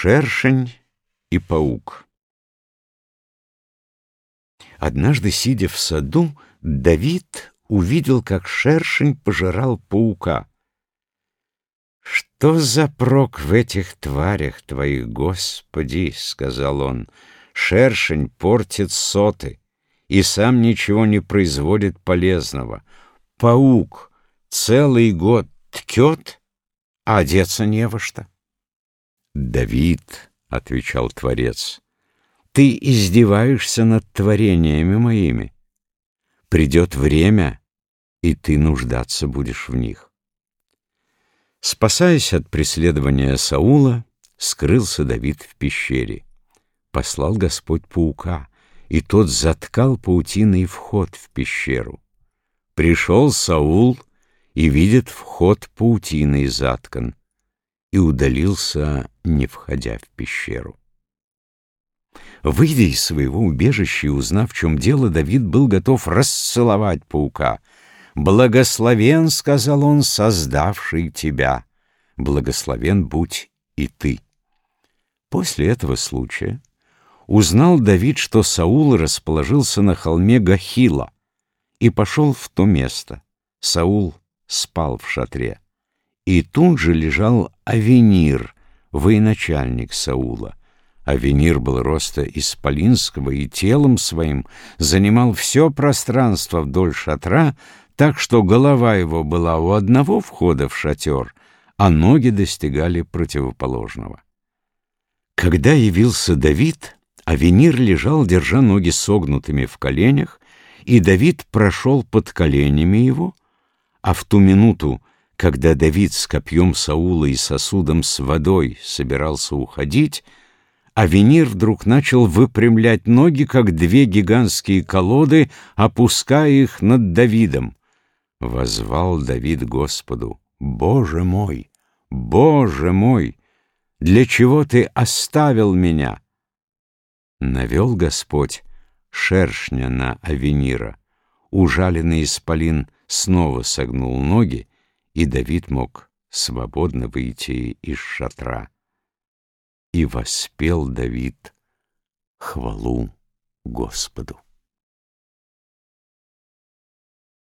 Шершень и паук Однажды, сидя в саду, Давид увидел, как шершень пожирал паука. «Что за прок в этих тварях твоих, Господи!» — сказал он. «Шершень портит соты и сам ничего не производит полезного. Паук целый год ткет, а одеться не во что». «Давид», — отвечал Творец, — «ты издеваешься над творениями моими. Придет время, и ты нуждаться будешь в них». Спасаясь от преследования Саула, скрылся Давид в пещере. Послал Господь паука, и тот заткал паутиной вход в пещеру. Пришел Саул и видит вход паутиной заткан, и удалился, не входя в пещеру. Выйдя из своего убежища и узнав, в чем дело, Давид был готов расцеловать паука. «Благословен, — сказал он, — создавший тебя, благословен будь и ты». После этого случая узнал Давид, что Саул расположился на холме Гахила и пошел в то место. Саул спал в шатре. И тут же лежал Авенир, военачальник Саула. Авенир был роста исполинского и телом своим занимал все пространство вдоль шатра, так что голова его была у одного входа в шатер, а ноги достигали противоположного. Когда явился Давид, Авенир лежал, держа ноги согнутыми в коленях, и Давид прошел под коленями его, а в ту минуту, когда Давид с копьем Саула и сосудом с водой собирался уходить, Авенир вдруг начал выпрямлять ноги, как две гигантские колоды, опуская их над Давидом. Возвал Давид Господу, «Боже мой! Боже мой! Для чего ты оставил меня?» Навел Господь шершня на Авенира. Ужаленный исполин снова согнул ноги, и Давид мог свободно выйти из шатра. И воспел Давид хвалу Господу.